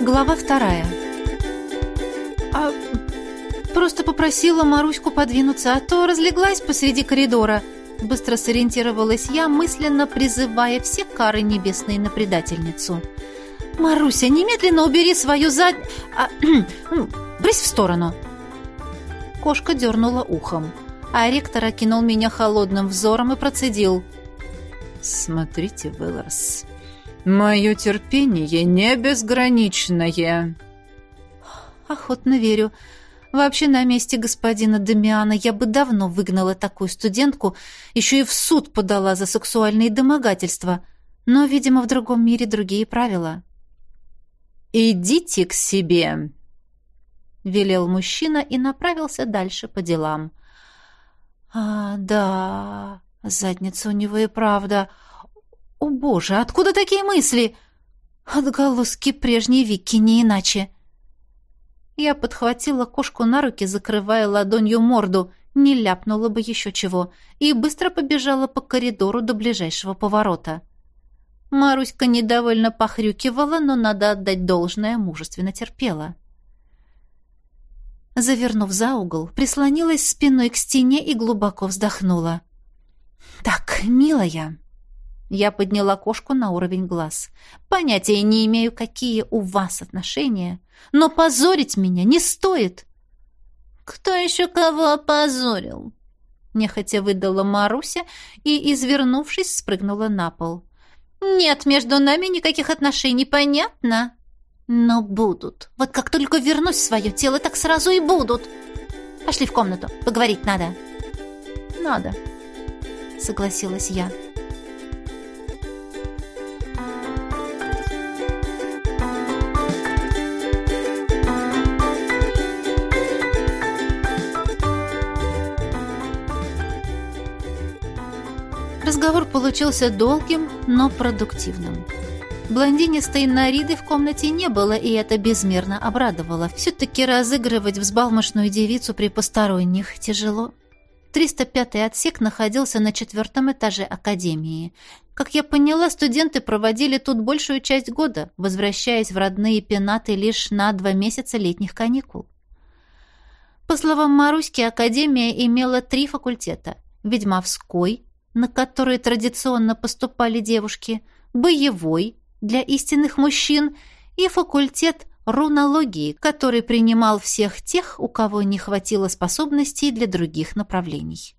Глава вторая. А просто попросила Маруську подвинуться, а то разлеглась посреди коридора. Быстро сориентировалась я, мысленно призывая все кары небесные на предательницу. «Маруся, немедленно убери свою зад... А, брысь в сторону!» Кошка дернула ухом, а ректор окинул меня холодным взором и процедил. «Смотрите, Велларс, мое терпение не безграничное». «Охотно верю. Вообще на месте господина Дамиана я бы давно выгнала такую студентку, еще и в суд подала за сексуальные домогательства. Но, видимо, в другом мире другие правила». «Идите к себе», — велел мужчина и направился дальше по делам. «А, да, задница у него и правда. О, боже, откуда такие мысли? Отголоски прежней Вики не иначе». Я подхватила кошку на руки, закрывая ладонью морду, не ляпнула бы еще чего, и быстро побежала по коридору до ближайшего поворота. Маруська недовольно похрюкивала, но, надо отдать должное, мужественно терпела. Завернув за угол, прислонилась спиной к стене и глубоко вздохнула. «Так, милая...» Я подняла кошку на уровень глаз. «Понятия не имею, какие у вас отношения, но позорить меня не стоит!» «Кто еще кого опозорил?» Нехотя выдала Маруся и, извернувшись, спрыгнула на пол. «Нет между нами никаких отношений, понятно?» Но будут. Вот как только вернусь в свое тело, так сразу и будут. Пошли в комнату. Поговорить надо. Надо, согласилась я. Разговор получился долгим, но продуктивным. Блондинистой Нариды в комнате не было, и это безмерно обрадовало. Все-таки разыгрывать взбалмошную девицу при посторонних тяжело. 305-й отсек находился на четвертом этаже академии. Как я поняла, студенты проводили тут большую часть года, возвращаясь в родные пенаты лишь на два месяца летних каникул. По словам Маруськи, академия имела три факультета. Ведьмовской, на который традиционно поступали девушки, боевой, для истинных мужчин и факультет рунологии, который принимал всех тех, у кого не хватило способностей для других направлений.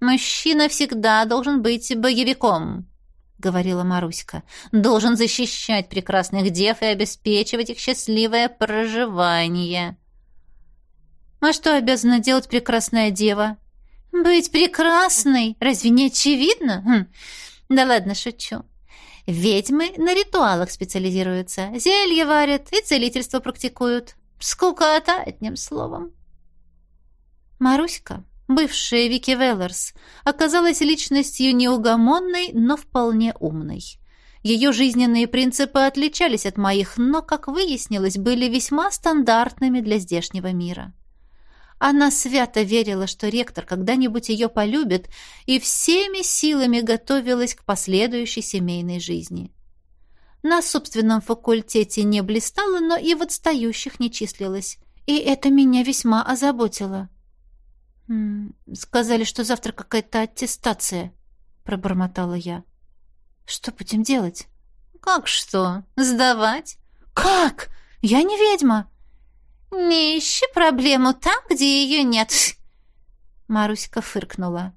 «Мужчина всегда должен быть боевиком», — говорила Маруська. «Должен защищать прекрасных дев и обеспечивать их счастливое проживание». «А что обязана делать прекрасная дева?» «Быть прекрасной? Разве не очевидно?» хм. «Да ладно, шучу. Ведьмы на ритуалах специализируются, зелья варят и целительство практикуют. Скукота, одним словом. Маруська, бывшая Вики Веллерс, оказалась личностью неугомонной, но вполне умной. Ее жизненные принципы отличались от моих, но, как выяснилось, были весьма стандартными для здешнего мира. Она свято верила, что ректор когда-нибудь ее полюбит, и всеми силами готовилась к последующей семейной жизни. На собственном факультете не блистала, но и в отстающих не числилась. И это меня весьма озаботило. «Сказали, что завтра какая-то аттестация», — пробормотала я. «Что будем делать?» «Как что? Сдавать?» «Как? Я не ведьма!» «Не ищи проблему там, где ее нет!» Маруська фыркнула.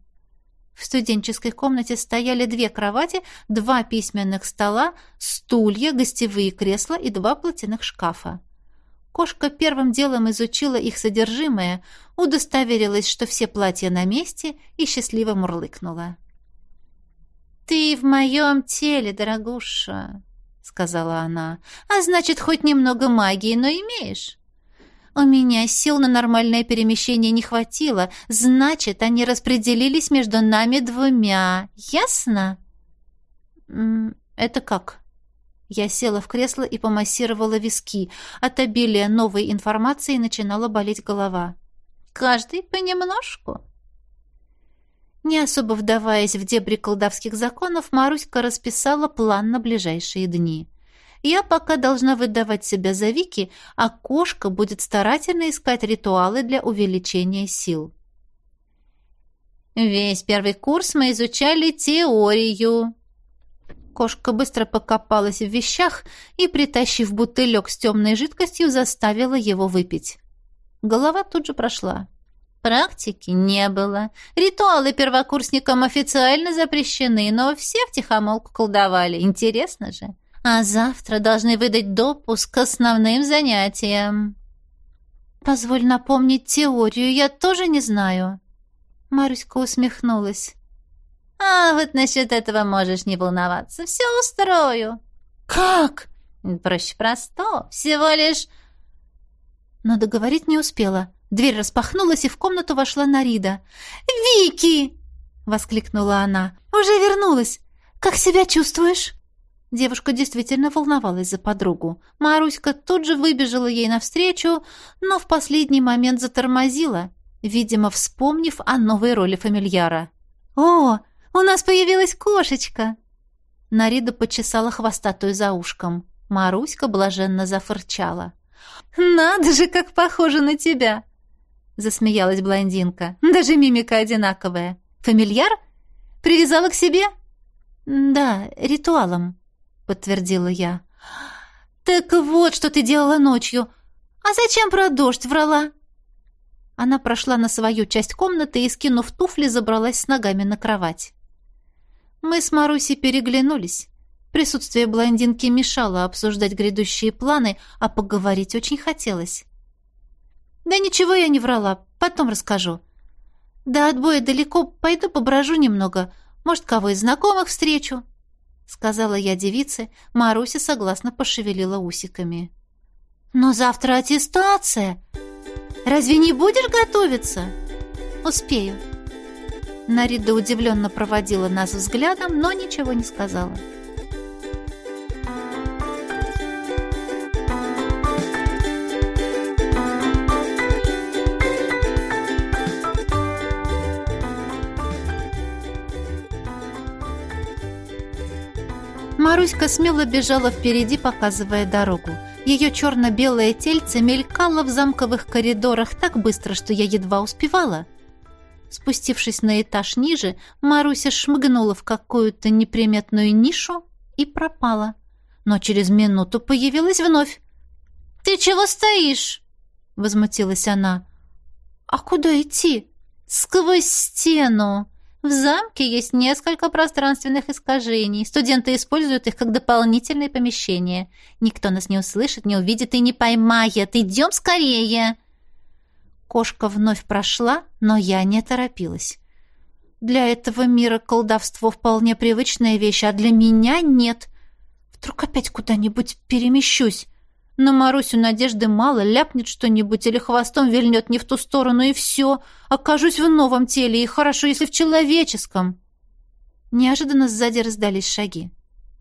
В студенческой комнате стояли две кровати, два письменных стола, стулья, гостевые кресла и два платяных шкафа. Кошка первым делом изучила их содержимое, удостоверилась, что все платья на месте, и счастливо мурлыкнула. «Ты в моем теле, дорогуша», — сказала она. «А значит, хоть немного магии, но имеешь». У меня сил на нормальное перемещение не хватило, значит, они распределились между нами двумя. Ясно? Это как? Я села в кресло и помассировала виски. От обилия новой информации начинала болеть голова. Каждый понемножку. Не особо вдаваясь в дебри колдовских законов, Маруська расписала план на ближайшие дни. Я пока должна выдавать себя за Вики, а кошка будет старательно искать ритуалы для увеличения сил. Весь первый курс мы изучали теорию. Кошка быстро покопалась в вещах и, притащив бутылек с темной жидкостью, заставила его выпить. Голова тут же прошла. Практики не было. Ритуалы первокурсникам официально запрещены, но все втихомолку колдовали. Интересно же. А завтра должны выдать допуск к основным занятиям. Позволь напомнить теорию, я тоже не знаю. Маруська усмехнулась. «А вот насчет этого можешь не волноваться. Все устрою». «Как?» «Проще просто. Всего лишь...» Но договорить не успела. Дверь распахнулась, и в комнату вошла Нарида. «Вики!» — воскликнула она. «Уже вернулась! Как себя чувствуешь?» Девушка действительно волновалась за подругу. Маруська тут же выбежала ей навстречу, но в последний момент затормозила видимо, вспомнив о новой роли фамильяра. «О, у нас появилась кошечка!» Нарида почесала хвостатую за ушком. Маруська блаженно зафырчала. «Надо же, как похоже на тебя!» Засмеялась блондинка. «Даже мимика одинаковая. Фамильяр? Привязала к себе?» «Да, ритуалом», — подтвердила я. «Так вот, что ты делала ночью. А зачем про дождь врала?» Она прошла на свою часть комнаты и, скинув туфли, забралась с ногами на кровать. Мы с Марусей переглянулись. Присутствие блондинки мешало обсуждать грядущие планы, а поговорить очень хотелось. «Да ничего я не врала, потом расскажу. До отбоя далеко, пойду поброжу немного, может, кого из знакомых встречу», — сказала я девице, Маруся согласно пошевелила усиками. «Но завтра аттестация!» Разве не будешь готовиться?» «Успею». Нарида удивленно проводила нас взглядом, но ничего не сказала. Маруська смело бежала впереди, показывая дорогу. Ее черно-белое тельце мелькало в замковых коридорах так быстро, что я едва успевала. Спустившись на этаж ниже, Маруся шмыгнула в какую-то неприметную нишу и пропала. Но через минуту появилась вновь. «Ты чего стоишь?» — возмутилась она. «А куда идти?» «Сквозь стену!» В замке есть несколько пространственных искажений. Студенты используют их как дополнительные помещения. Никто нас не услышит, не увидит и не поймает. Идем скорее!» Кошка вновь прошла, но я не торопилась. Для этого мира колдовство вполне привычная вещь, а для меня нет. Вдруг опять куда-нибудь перемещусь. На Марусю надежды мало, ляпнет что-нибудь или хвостом вильнет не в ту сторону, и все. Окажусь в новом теле, и хорошо, если в человеческом. Неожиданно сзади раздались шаги.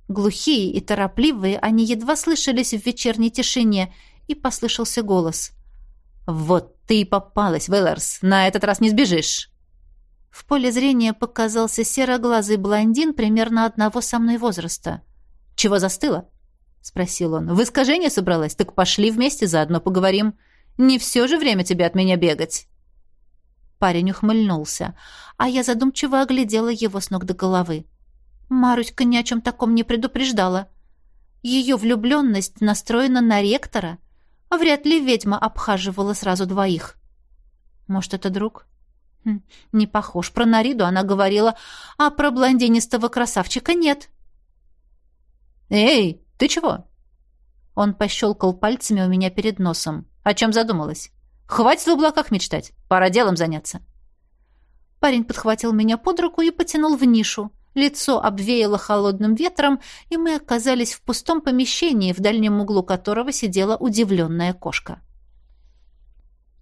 Глухие и торопливые, они едва слышались в вечерней тишине, и послышался голос. «Вот ты и попалась, Вэллерс, на этот раз не сбежишь!» В поле зрения показался сероглазый блондин примерно одного со мной возраста. «Чего застыла?» — спросил он. «В искажение собралась? Так пошли вместе, заодно поговорим. Не все же время тебе от меня бегать». Парень ухмыльнулся, а я задумчиво оглядела его с ног до головы. Маруська ни о чем таком не предупреждала. Ее влюбленность настроена на ректора. Вряд ли ведьма обхаживала сразу двоих. Может, это друг? Хм, не похож. Про Нариду она говорила, а про блондинистого красавчика нет. «Эй!» «Ты чего?» Он пощелкал пальцами у меня перед носом. «О чем задумалась? Хватит в облаках мечтать. Пора делом заняться». Парень подхватил меня под руку и потянул в нишу. Лицо обвеяло холодным ветром, и мы оказались в пустом помещении, в дальнем углу которого сидела удивленная кошка.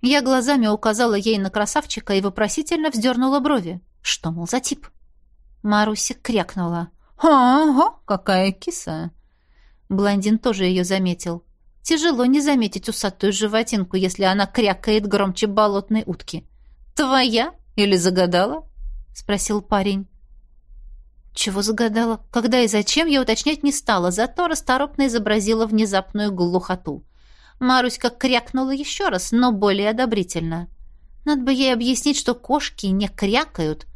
Я глазами указала ей на красавчика и вопросительно вздернула брови. Что, мол, за тип? Маруся крякнула. «Ага, какая киса!» Блондин тоже ее заметил. Тяжело не заметить усатую животинку, если она крякает громче болотной утки. «Твоя? Или загадала?» — спросил парень. Чего загадала? Когда и зачем, я уточнять не стала, зато расторопно изобразила внезапную глухоту. Маруська крякнула еще раз, но более одобрительно. Надо бы ей объяснить, что кошки не крякают.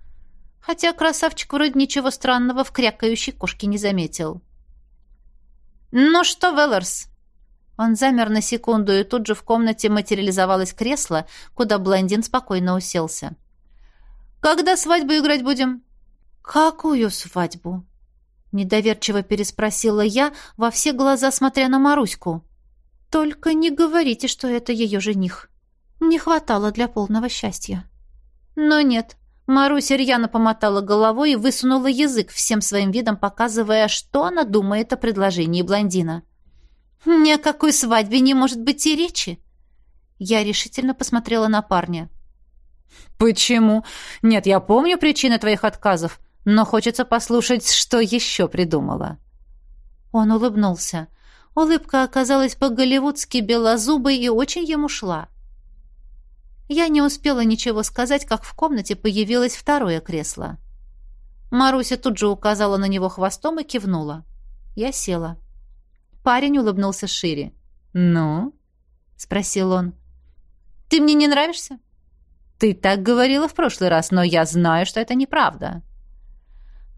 Хотя красавчик вроде ничего странного в крякающей кошке не заметил. «Ну что, Веллерс?» Он замер на секунду, и тут же в комнате материализовалось кресло, куда блондин спокойно уселся. «Когда свадьбу играть будем?» «Какую свадьбу?» Недоверчиво переспросила я, во все глаза смотря на Маруську. «Только не говорите, что это ее жених. Не хватало для полного счастья». Но нет. Маруся рьяно помотала головой и высунула язык, всем своим видом показывая, что она думает о предложении блондина. «Ни о какой свадьбе не может быть и речи!» Я решительно посмотрела на парня. «Почему? Нет, я помню причины твоих отказов но хочется послушать, что еще придумала». Он улыбнулся. Улыбка оказалась по-голливудски белозубой и очень ему шла. Я не успела ничего сказать, как в комнате появилось второе кресло. Маруся тут же указала на него хвостом и кивнула. Я села. Парень улыбнулся шире. «Ну?» — спросил он. «Ты мне не нравишься?» «Ты так говорила в прошлый раз, но я знаю, что это неправда».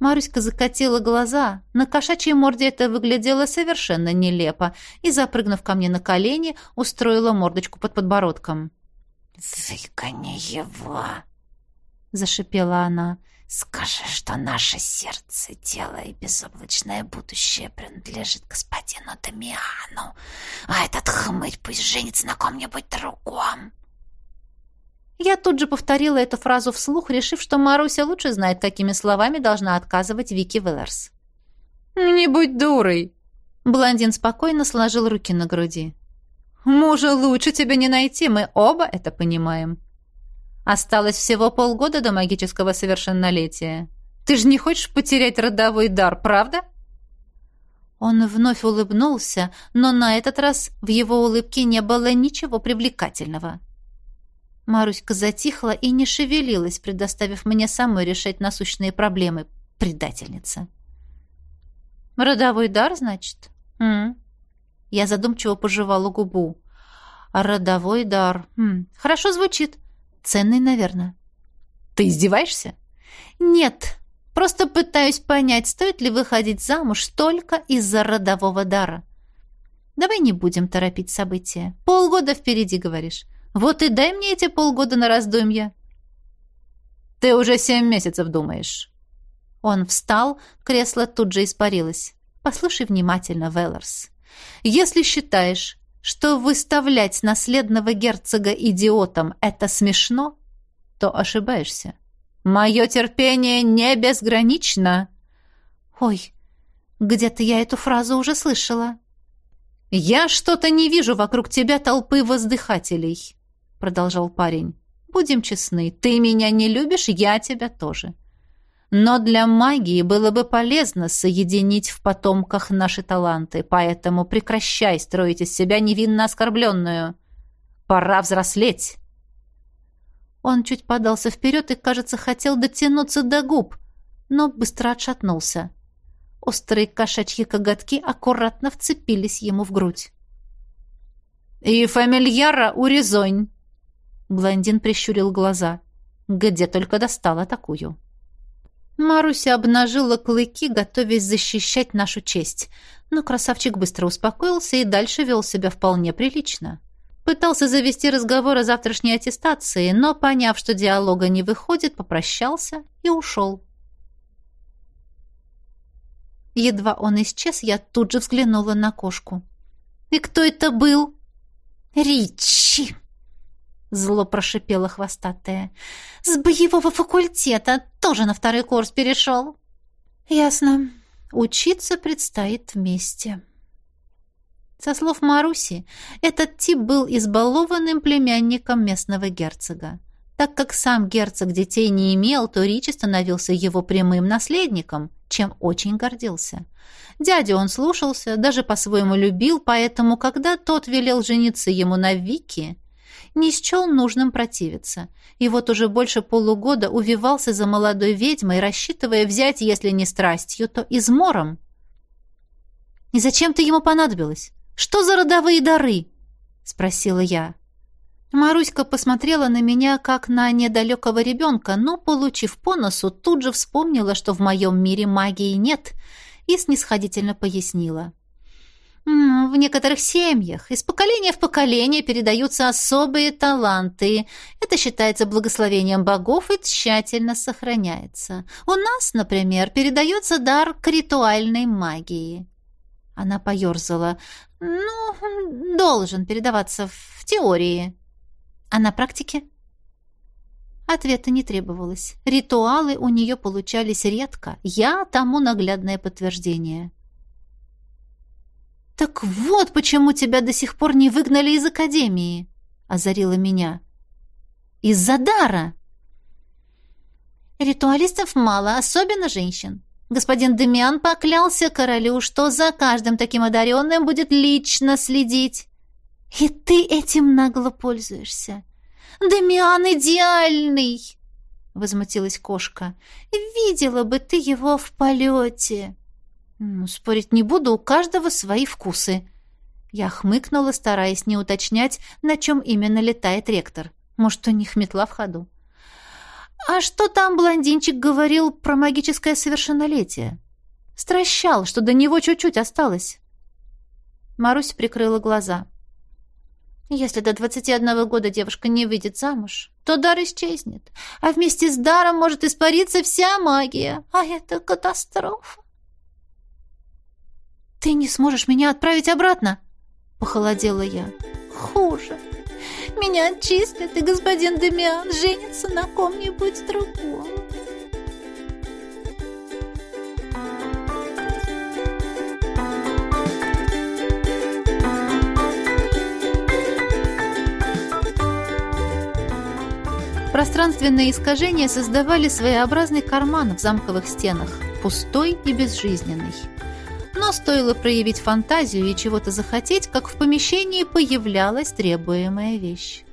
Маруська закатила глаза. На кошачьей морде это выглядело совершенно нелепо и, запрыгнув ко мне на колени, устроила мордочку под подбородком. «Выгони его!» — зашипела она. «Скажи, что наше сердце, тело и безоблачное будущее принадлежит господину Дамиану, а этот хмырь пусть женится на ком-нибудь другом!» Я тут же повторила эту фразу вслух, решив, что Маруся лучше знает, какими словами должна отказывать Вики Веллерс. «Не будь дурой!» Блондин спокойно сложил руки на груди. «Мужа лучше тебе не найти, мы оба это понимаем. Осталось всего полгода до магического совершеннолетия. Ты же не хочешь потерять родовой дар, правда?» Он вновь улыбнулся, но на этот раз в его улыбке не было ничего привлекательного. Маруська затихла и не шевелилась, предоставив мне самой решать насущные проблемы. Предательница. «Родовой дар, значит?» М -м. Я задумчиво пожевала губу. «Родовой дар. М -м. Хорошо звучит. Ценный, наверное». «Ты издеваешься?» «Нет. Просто пытаюсь понять, стоит ли выходить замуж только из-за родового дара. Давай не будем торопить события. Полгода впереди, говоришь. Вот и дай мне эти полгода на раздумья. Ты уже семь месяцев думаешь. Он встал, кресло тут же испарилось. Послушай внимательно, Велларс. Если считаешь, что выставлять наследного герцога идиотом — это смешно, то ошибаешься. Мое терпение не безгранично. Ой, где-то я эту фразу уже слышала. Я что-то не вижу вокруг тебя толпы воздыхателей. — продолжал парень. «Будем честны, ты меня не любишь, я тебя тоже. Но для магии было бы полезно соединить в потомках наши таланты, поэтому прекращай строить из себя невинно оскорбленную. Пора взрослеть». Он чуть подался вперед и, кажется, хотел дотянуться до губ, но быстро отшатнулся. Острые кошачьи коготки аккуратно вцепились ему в грудь. «И фамильяра урезонь!» Блондин прищурил глаза. Где только достала такую. Маруся обнажила клыки, готовясь защищать нашу честь. Но красавчик быстро успокоился и дальше вел себя вполне прилично. Пытался завести разговор о завтрашней аттестации, но, поняв, что диалога не выходит, попрощался и ушел. Едва он исчез, я тут же взглянула на кошку. «И кто это был?» «Ричи!» Зло прошипела хвостатая. «С боевого факультета тоже на второй курс перешел». «Ясно. Учиться предстоит вместе». Со слов Маруси, этот тип был избалованным племянником местного герцога. Так как сам герцог детей не имел, то Ричи становился его прямым наследником, чем очень гордился. Дядю он слушался, даже по-своему любил, поэтому, когда тот велел жениться ему на Вике, не счел нужным противиться. И вот уже больше полугода увивался за молодой ведьмой, рассчитывая взять, если не страстью, то измором. «И зачем ты ему понадобилась? Что за родовые дары?» — спросила я. Маруська посмотрела на меня, как на недалекого ребенка, но, получив по носу, тут же вспомнила, что в моем мире магии нет, и снисходительно пояснила. В некоторых семьях из поколения в поколение передаются особые таланты. Это считается благословением богов и тщательно сохраняется. У нас, например, передается дар к ритуальной магии. Она поерзала. Ну, должен передаваться в теории. А на практике? Ответа не требовалось. Ритуалы у нее получались редко. Я тому наглядное подтверждение. «Так вот почему тебя до сих пор не выгнали из академии!» — озарила меня. «Из-за дара!» «Ритуалистов мало, особенно женщин. Господин Демиан поклялся королю, что за каждым таким одаренным будет лично следить. И ты этим нагло пользуешься. Демиан идеальный!» — возмутилась кошка. «Видела бы ты его в полете!» Спорить не буду, у каждого свои вкусы. Я хмыкнула, стараясь не уточнять, на чем именно летает ректор. Может, у них метла в ходу. А что там блондинчик говорил про магическое совершеннолетие? Стращал, что до него чуть-чуть осталось. Марусь прикрыла глаза. Если до двадцати одного года девушка не выйдет замуж, то дар исчезнет, а вместе с даром может испариться вся магия, а это катастрофа. «Ты не сможешь меня отправить обратно?» — похолодела я. «Хуже. Меня отчислят, и господин Демиан женится на ком-нибудь другом». Пространственные искажения создавали своеобразный карман в замковых стенах, пустой и безжизненный. Но стоило проявить фантазию и чего-то захотеть, как в помещении появлялась требуемая вещь.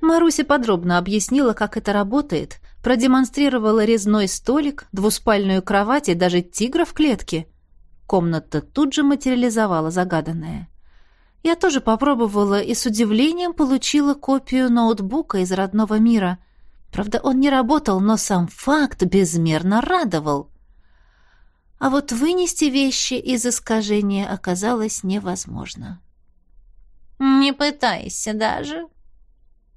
Маруся подробно объяснила, как это работает, продемонстрировала резной столик, двуспальную кровать и даже тигра в клетке. Комната тут же материализовала загаданное. Я тоже попробовала и с удивлением получила копию ноутбука из родного мира. Правда, он не работал, но сам факт безмерно радовал. А вот вынести вещи из искажения оказалось невозможно. «Не пытайся даже».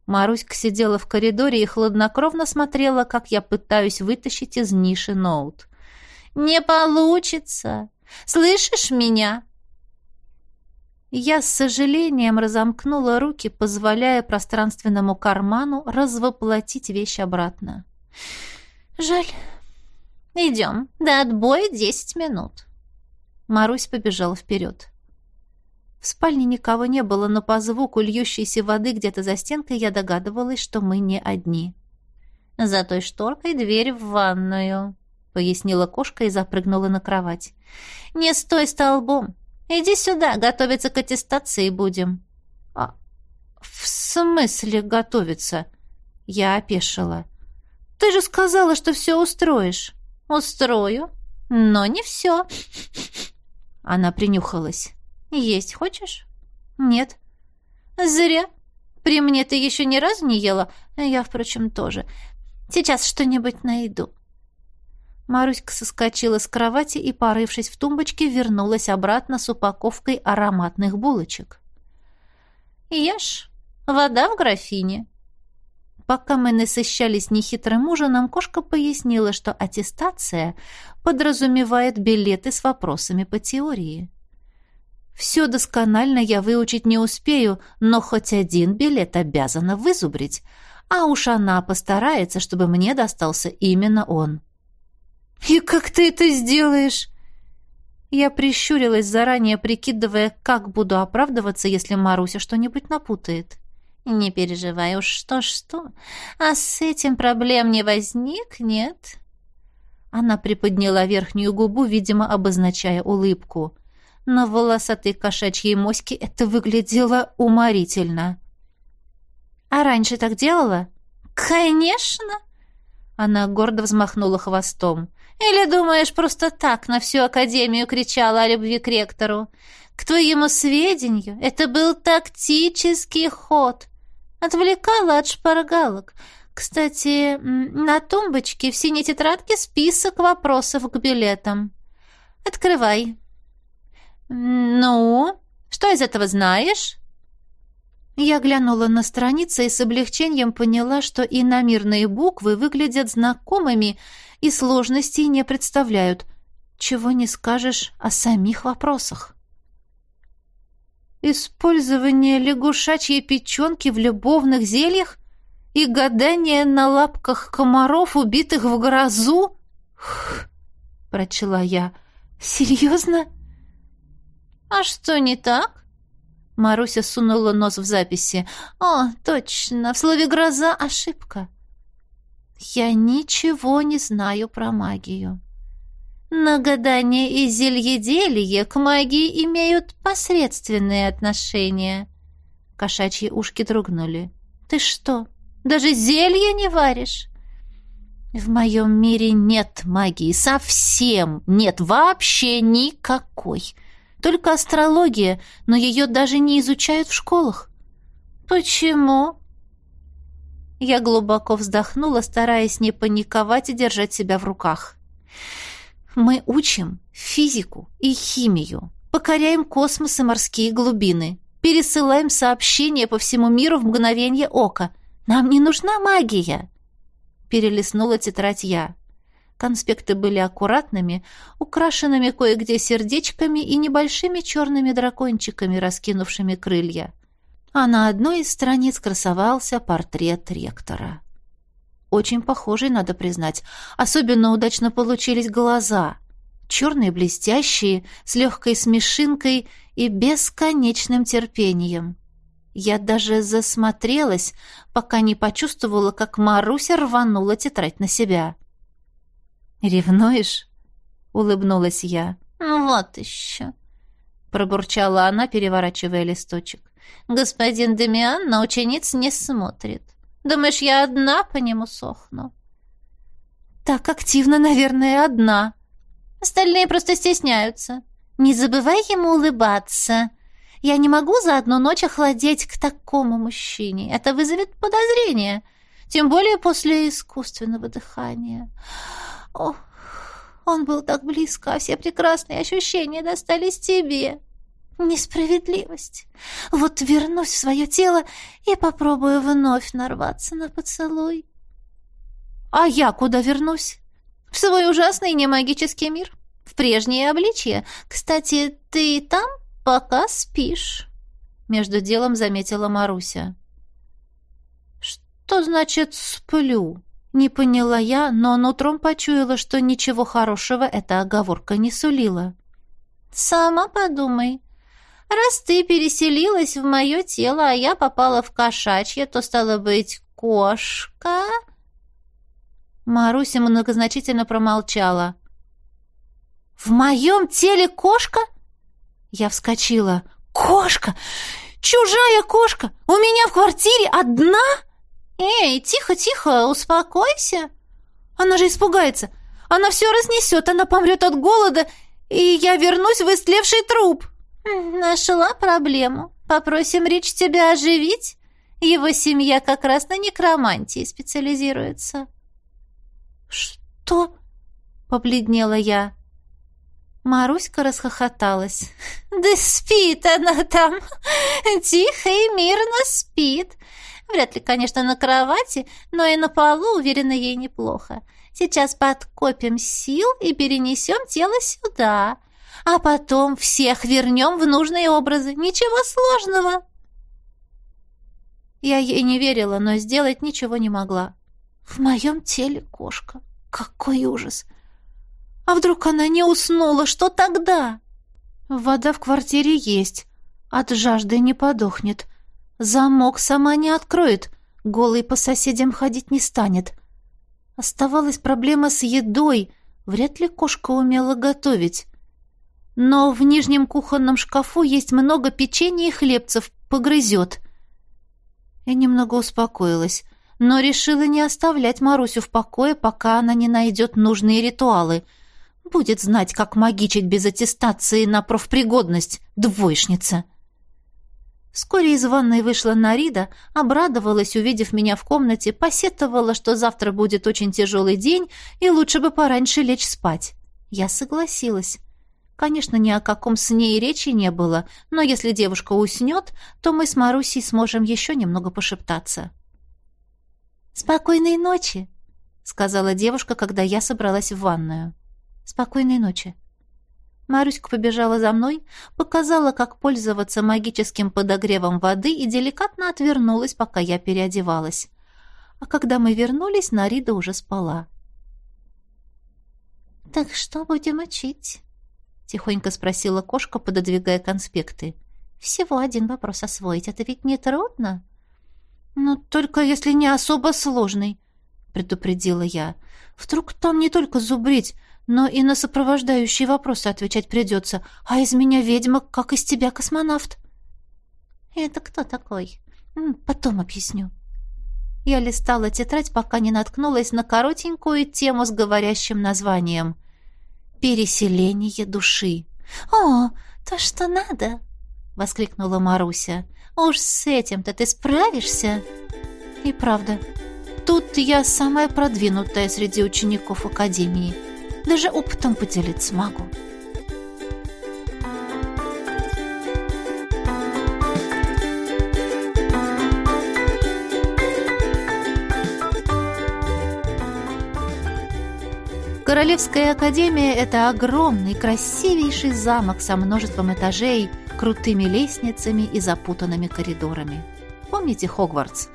Маруська сидела в коридоре и хладнокровно смотрела, как я пытаюсь вытащить из ниши ноут. «Не получится! Слышишь меня?» Я с сожалением разомкнула руки, позволяя пространственному карману развоплотить вещь обратно. «Жаль, «Идем. До отбоя десять минут». Марусь побежала вперед. В спальне никого не было, но по звуку льющейся воды где-то за стенкой я догадывалась, что мы не одни. «За той шторкой дверь в ванную», — пояснила кошка и запрыгнула на кровать. «Не стой столбом. Иди сюда, готовиться к аттестации будем». «А в смысле готовиться?» Я опешила. «Ты же сказала, что все устроишь». «Устрою, но не все». Она принюхалась. «Есть хочешь?» «Нет». «Зря. При мне ты еще ни разу не ела. Я, впрочем, тоже. Сейчас что-нибудь найду». Маруська соскочила с кровати и, порывшись в тумбочке, вернулась обратно с упаковкой ароматных булочек. «Ешь. Вода в графине. Пока мы насыщались нехитрым ужином, кошка пояснила, что аттестация подразумевает билеты с вопросами по теории. Все досконально я выучить не успею, но хоть один билет обязана вызубрить, а уж она постарается, чтобы мне достался именно он. «И как ты это сделаешь?» Я прищурилась, заранее прикидывая, как буду оправдываться, если Маруся что-нибудь напутает. «Не переживай уж что-что, а с этим проблем не возникнет». Она приподняла верхнюю губу, видимо, обозначая улыбку. На волосатой кошачьей моське это выглядело уморительно. А раньше так делала? Конечно. Она гордо взмахнула хвостом. Или думаешь, просто так на всю академию кричала о любви к ректору? К твоему сведению, это был тактический ход. Отвлекала от шпаргалок. Кстати, на тумбочке в синей тетрадке список вопросов к билетам. Открывай. Ну, что из этого знаешь? Я глянула на страницы и с облегчением поняла, что иномирные буквы выглядят знакомыми и сложностей не представляют. Чего не скажешь о самих вопросах. Использование лягушачьей печенки в любовных зельях и гадание на лапках комаров, убитых в грозу? Фух, прочла я. Серьезно? А что не так? Маруся сунула нос в записи. «О, точно, в слове «гроза» ошибка». «Я ничего не знаю про магию». Но гадание и зельеделие к магии имеют посредственные отношения. Кошачьи ушки дрогнули. Ты что, даже зелье не варишь? В моем мире нет магии, совсем нет, вообще никакой. Только астрология, но ее даже не изучают в школах. Почему? Я глубоко вздохнула, стараясь не паниковать и держать себя в руках. Мы учим физику и химию, покоряем космос и морские глубины, пересылаем сообщения по всему миру в мгновение ока. Нам не нужна магия. Перелистнула тетрадь я. Конспекты были аккуратными, украшенными кое-где сердечками и небольшими черными дракончиками, раскинувшими крылья. А на одной из страниц красовался портрет ректора. Очень похожий, надо признать. Особенно удачно получились глаза. Черные блестящие, с легкой смешинкой и бесконечным терпением. Я даже засмотрелась, пока не почувствовала, как Маруся рванула тетрадь на себя. «Ревнуешь?» — улыбнулась я. «Ну «Вот еще!» — пробурчала она, переворачивая листочек. «Господин Демиан на учениц не смотрит. Думаешь, я одна по нему сохну?» «Так активно, наверное, одна». «Остальные просто стесняются. Не забывай ему улыбаться. Я не могу за одну ночь охладеть к такому мужчине. Это вызовет подозрение, тем более после искусственного дыхания. Ох, он был так близко, а все прекрасные ощущения достались тебе». Несправедливость. Вот вернусь в свое тело и попробую вновь нарваться на поцелуй. А я куда вернусь? В свой ужасный немагический мир. В прежнее обличье. Кстати, ты там пока спишь. Между делом заметила Маруся. Что значит «сплю»? Не поняла я, но нутром почуяла, что ничего хорошего эта оговорка не сулила. «Сама подумай. Раз ты переселилась в мое тело, а я попала в кошачье, то, стало быть, кошка...» Маруся многозначительно промолчала. «В моем теле кошка?» Я вскочила. «Кошка! Чужая кошка! У меня в квартире одна?» «Эй, тихо-тихо, успокойся!» «Она же испугается! Она все разнесет, она помрет от голода, и я вернусь в истлевший труп!» «Нашла проблему. Попросим Рич тебя оживить. Его семья как раз на некромантии специализируется». «Что?» — побледнела я. Маруська расхохоталась. «Да спит она там! Тихо и мирно спит. Вряд ли, конечно, на кровати, но и на полу, уверена, ей неплохо. Сейчас подкопим сил и перенесем тело сюда а потом всех вернем в нужные образы. Ничего сложного». Я ей не верила, но сделать ничего не могла. «В моем теле кошка. Какой ужас! А вдруг она не уснула? Что тогда?» «Вода в квартире есть. От жажды не подохнет. Замок сама не откроет. Голый по соседям ходить не станет. Оставалась проблема с едой. Вряд ли кошка умела готовить. Но в нижнем кухонном шкафу есть много печенья и хлебцев, погрызет. Я немного успокоилась, но решила не оставлять Марусю в покое, пока она не найдет нужные ритуалы. Будет знать, как магичить без аттестации на профпригодность, двоечница. Вскоре из ванной вышла Нарида, обрадовалась, увидев меня в комнате, посетовала, что завтра будет очень тяжелый день и лучше бы пораньше лечь спать. Я согласилась. Конечно, ни о каком сне и речи не было, но если девушка уснет, то мы с Марусей сможем еще немного пошептаться. «Спокойной ночи», — сказала девушка, когда я собралась в ванную. «Спокойной ночи». Маруська побежала за мной, показала, как пользоваться магическим подогревом воды и деликатно отвернулась, пока я переодевалась. А когда мы вернулись, Нарида уже спала. «Так что будем учить?» — тихонько спросила кошка, пододвигая конспекты. «Всего один вопрос освоить. Это ведь не трудно?» «Ну, только если не особо сложный», — предупредила я. «Вдруг там не только зубрить, но и на сопровождающие вопросы отвечать придется. А из меня ведьма, как из тебя космонавт». «Это кто такой?» «Потом объясню». Я листала тетрадь, пока не наткнулась на коротенькую тему с говорящим названием «Переселение души». «О, то, что надо!» — воскликнула Маруся. «Уж с этим-то ты справишься?» «И правда, тут я самая продвинутая среди учеников Академии». Даже опытом поделиться могу. Королевская академия – это огромный, красивейший замок со множеством этажей, крутыми лестницами и запутанными коридорами. Помните Хогвартс?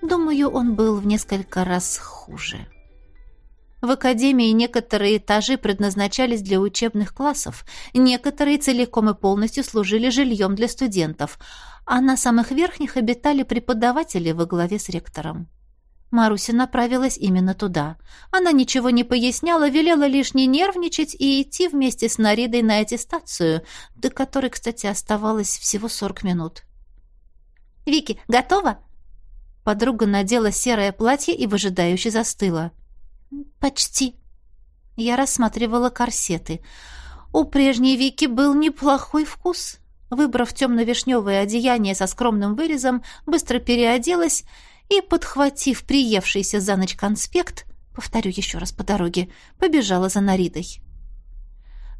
Думаю, он был в несколько раз хуже. В академии некоторые этажи предназначались для учебных классов, некоторые целиком и полностью служили жильем для студентов, а на самых верхних обитали преподаватели во главе с ректором. Маруся направилась именно туда. Она ничего не поясняла, велела лишь не нервничать и идти вместе с Наридой на аттестацию, до которой, кстати, оставалось всего сорок минут. «Вики, готова?» Подруга надела серое платье и выжидающе застыла. «Почти». Я рассматривала корсеты. У прежней Вики был неплохой вкус. Выбрав темно-вишневое одеяние со скромным вырезом, быстро переоделась и, подхватив приевшийся за ночь конспект, повторю еще раз по дороге, побежала за Наридой.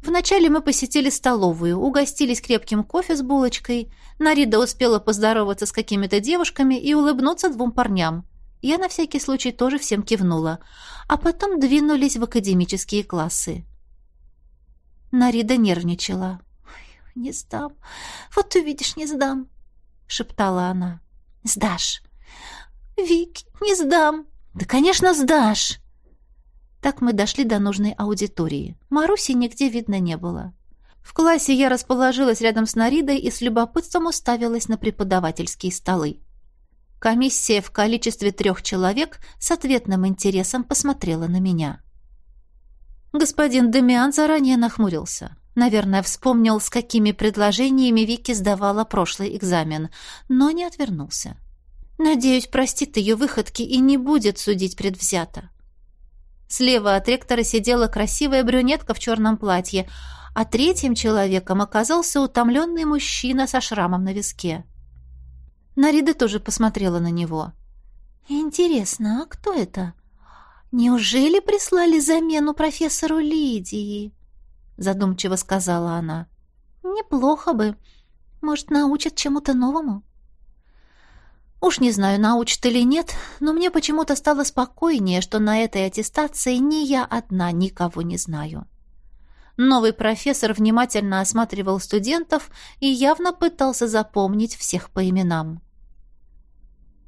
Вначале мы посетили столовую, угостились крепким кофе с булочкой. Нарида успела поздороваться с какими-то девушками и улыбнуться двум парням. Я на всякий случай тоже всем кивнула, а потом двинулись в академические классы. Нарида нервничала. «Не сдам. Вот увидишь, не сдам», — шептала она. «Сдашь». «Вики, не сдам». «Да, конечно, сдашь». Так мы дошли до нужной аудитории. Маруси нигде видно не было. В классе я расположилась рядом с Наридой и с любопытством уставилась на преподавательские столы. Комиссия в количестве трех человек с ответным интересом посмотрела на меня. Господин Демиан заранее нахмурился. Наверное, вспомнил, с какими предложениями Вики сдавала прошлый экзамен, но не отвернулся. Надеюсь, простит ее выходки и не будет судить предвзято. Слева от ректора сидела красивая брюнетка в черном платье, а третьим человеком оказался утомленный мужчина со шрамом на виске. Нарида тоже посмотрела на него. «Интересно, а кто это? Неужели прислали замену профессору Лидии?» Задумчиво сказала она. «Неплохо бы. Может, научат чему-то новому?» Уж не знаю, научат или нет, но мне почему-то стало спокойнее, что на этой аттестации не я одна никого не знаю. Новый профессор внимательно осматривал студентов и явно пытался запомнить всех по именам.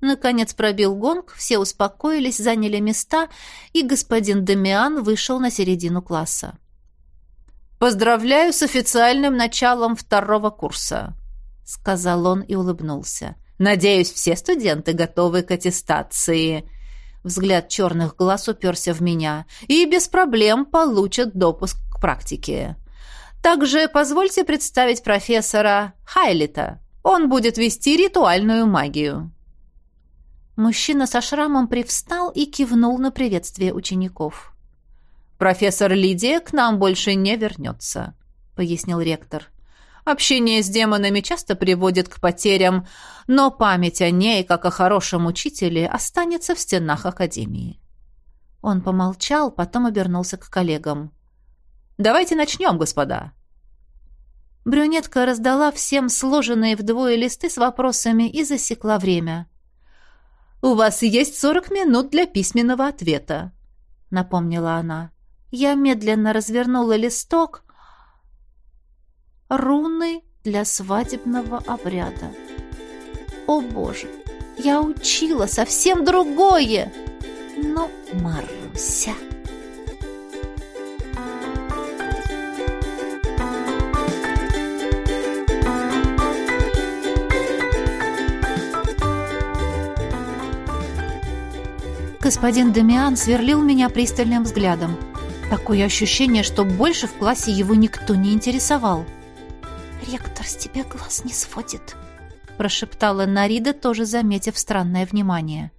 Наконец пробил гонг, все успокоились, заняли места, и господин Демиан вышел на середину класса. «Поздравляю с официальным началом второго курса», — сказал он и улыбнулся. «Надеюсь, все студенты готовы к аттестации». Взгляд черных глаз уперся в меня. «И без проблем получат допуск к практике. Также позвольте представить профессора Хайлита. Он будет вести ритуальную магию». Мужчина со шрамом привстал и кивнул на приветствие учеников. «Профессор Лидия к нам больше не вернется», — пояснил ректор. «Общение с демонами часто приводит к потерям, но память о ней, как о хорошем учителе, останется в стенах Академии». Он помолчал, потом обернулся к коллегам. «Давайте начнем, господа». Брюнетка раздала всем сложенные вдвое листы с вопросами и засекла время. «У вас есть сорок минут для письменного ответа», — напомнила она. Я медленно развернула листок. Руны для свадебного обряда. О боже, я учила совсем другое. Но, Маруся... Господин Демиан сверлил меня пристальным взглядом. Такое ощущение, что больше в классе его никто не интересовал. «Ректор с тебя глаз не сводит», — прошептала Нарида, тоже заметив странное внимание.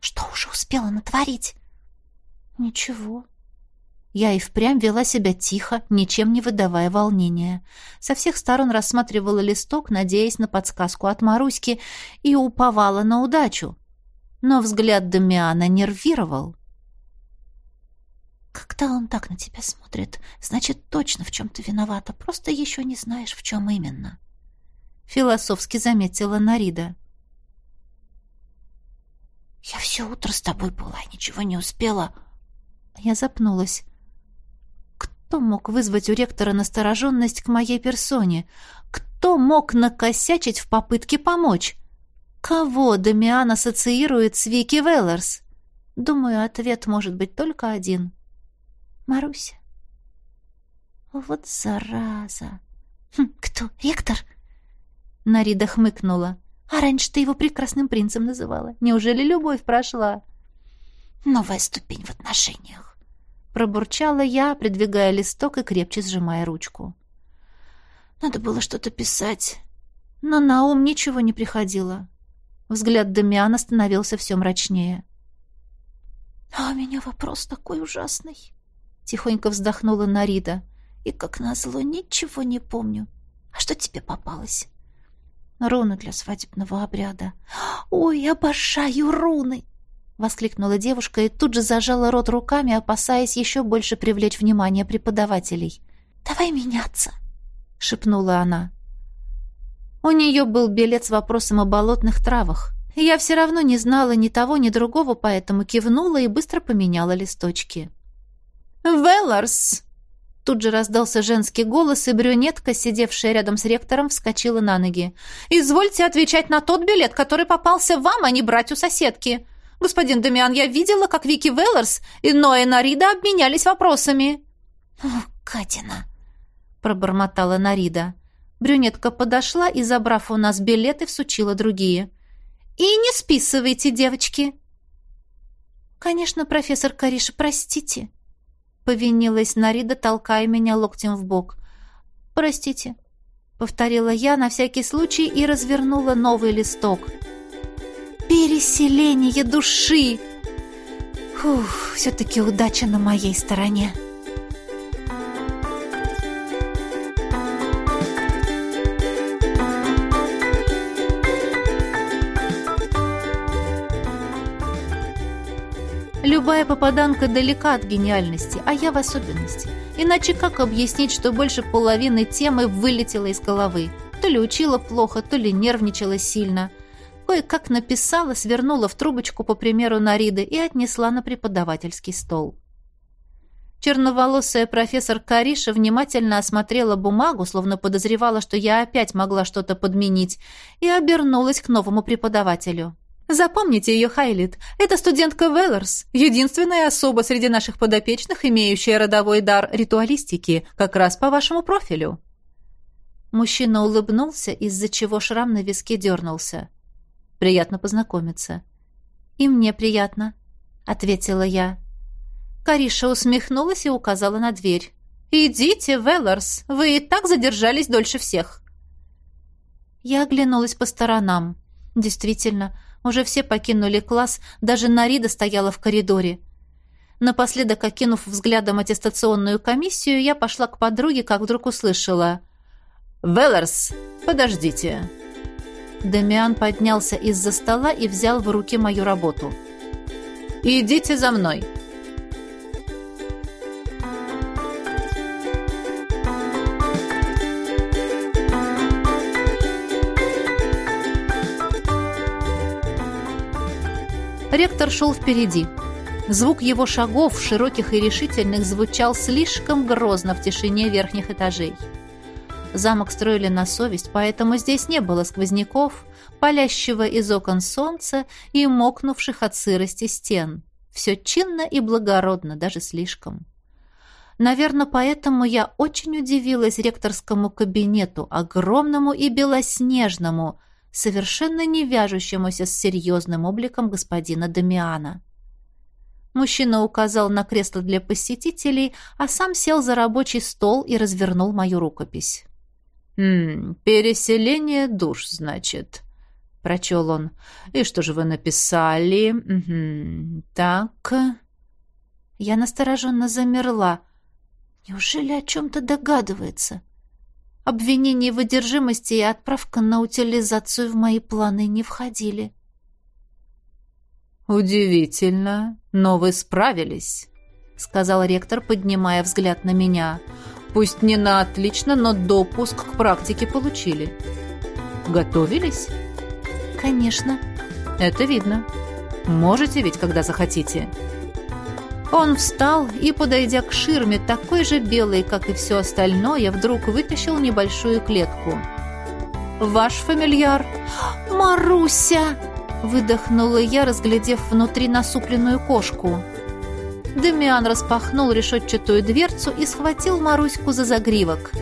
«Что уже успела натворить?» «Ничего». Я и впрямь вела себя тихо, ничем не выдавая волнения. Со всех сторон рассматривала листок, надеясь на подсказку от Маруськи, и уповала на удачу. Но взгляд Дамиана нервировал. Когда он так на тебя смотрит, значит, точно в чем-то виновата, просто еще не знаешь, в чем именно. Философски заметила Нарида. Я все утро с тобой была, ничего не успела. Я запнулась. Кто мог вызвать у ректора настороженность к моей персоне? Кто мог накосячить в попытке помочь? Кого Дамиан ассоциирует с Вики Веллерс? Думаю, ответ может быть только один. Маруся. Вот зараза. Хм, кто? Ректор? Нарида хмыкнула. А раньше ты его прекрасным принцем называла. Неужели любовь прошла? Новая ступень в отношениях. Пробурчала я, придвигая листок и крепче сжимая ручку. Надо было что-то писать, но на ум ничего не приходило. Взгляд Дамиана становился все мрачнее. «А у меня вопрос такой ужасный», Тихонько вздохнула Нарида. И, как назло, ничего не помню. А что тебе попалось? Руны для свадебного обряда. Ой, обожаю руны! Воскликнула девушка и тут же зажала рот руками, опасаясь еще больше привлечь внимание преподавателей. «Давай меняться!» — шепнула она. У нее был билет с вопросом о болотных травах. Я все равно не знала ни того, ни другого, поэтому кивнула и быстро поменяла листочки. «Велларс!» Тут же раздался женский голос, и брюнетка, сидевшая рядом с ректором, вскочила на ноги. «Извольте отвечать на тот билет, который попался вам, а не брать у соседки. Господин Дамиан, я видела, как Вики Велларс и Ноэ Нарида обменялись вопросами». «Катина!» — пробормотала Нарида. Брюнетка подошла и, забрав у нас билеты, всучила другие. «И не списывайте, девочки!» «Конечно, профессор Кариша, простите!» Повинилась Нарида, толкая меня локтем в бок. «Простите», — повторила я на всякий случай и развернула новый листок. «Переселение души!» Фух, все-таки удача на моей стороне. Любая попаданка далека от гениальности, а я в особенности. Иначе как объяснить, что больше половины темы вылетело из головы? То ли учила плохо, то ли нервничала сильно. Кое-как написала, свернула в трубочку по примеру Нариды и отнесла на преподавательский стол. Черноволосая профессор Кариша внимательно осмотрела бумагу, словно подозревала, что я опять могла что-то подменить, и обернулась к новому преподавателю. Запомните ее, Хайлит. Это студентка Веллерс, единственная особа среди наших подопечных, имеющая родовой дар ритуалистики, как раз по вашему профилю». Мужчина улыбнулся, из-за чего шрам на виске дернулся. «Приятно познакомиться». «И мне приятно», — ответила я. Кариша усмехнулась и указала на дверь. «Идите, Веллерс, вы и так задержались дольше всех». Я оглянулась по сторонам. Действительно, Уже все покинули класс, даже Нарида стояла в коридоре. Напоследок, окинув взглядом аттестационную комиссию, я пошла к подруге, как вдруг услышала. «Веллерс, подождите!» Дамиан поднялся из-за стола и взял в руки мою работу. «Идите за мной!» Ректор шел впереди. Звук его шагов, широких и решительных, звучал слишком грозно в тишине верхних этажей. Замок строили на совесть, поэтому здесь не было сквозняков, палящего из окон солнца и мокнувших от сырости стен. Все чинно и благородно, даже слишком. Наверное, поэтому я очень удивилась ректорскому кабинету, огромному и белоснежному, совершенно не вяжущемуся с серьезным обликом господина Дамиана. Мужчина указал на кресло для посетителей, а сам сел за рабочий стол и развернул мою рукопись. «Хм, переселение душ, значит», — прочел он. «И что же вы написали? Угу. Так...» Я настороженно замерла. Неужели о чем-то догадывается? Обвинение в одержимости и отправка на утилизацию в мои планы не входили. «Удивительно, но вы справились», — сказал ректор, поднимая взгляд на меня. «Пусть не на отлично, но допуск к практике получили». «Готовились?» «Конечно». «Это видно. Можете ведь, когда захотите». Он встал и, подойдя к ширме, такой же белой, как и все остальное, вдруг вытащил небольшую клетку. «Ваш фамильяр?» «Маруся!» — выдохнула я, разглядев внутри насупленную кошку. Демиан распахнул решетчатую дверцу и схватил Маруську за загривок.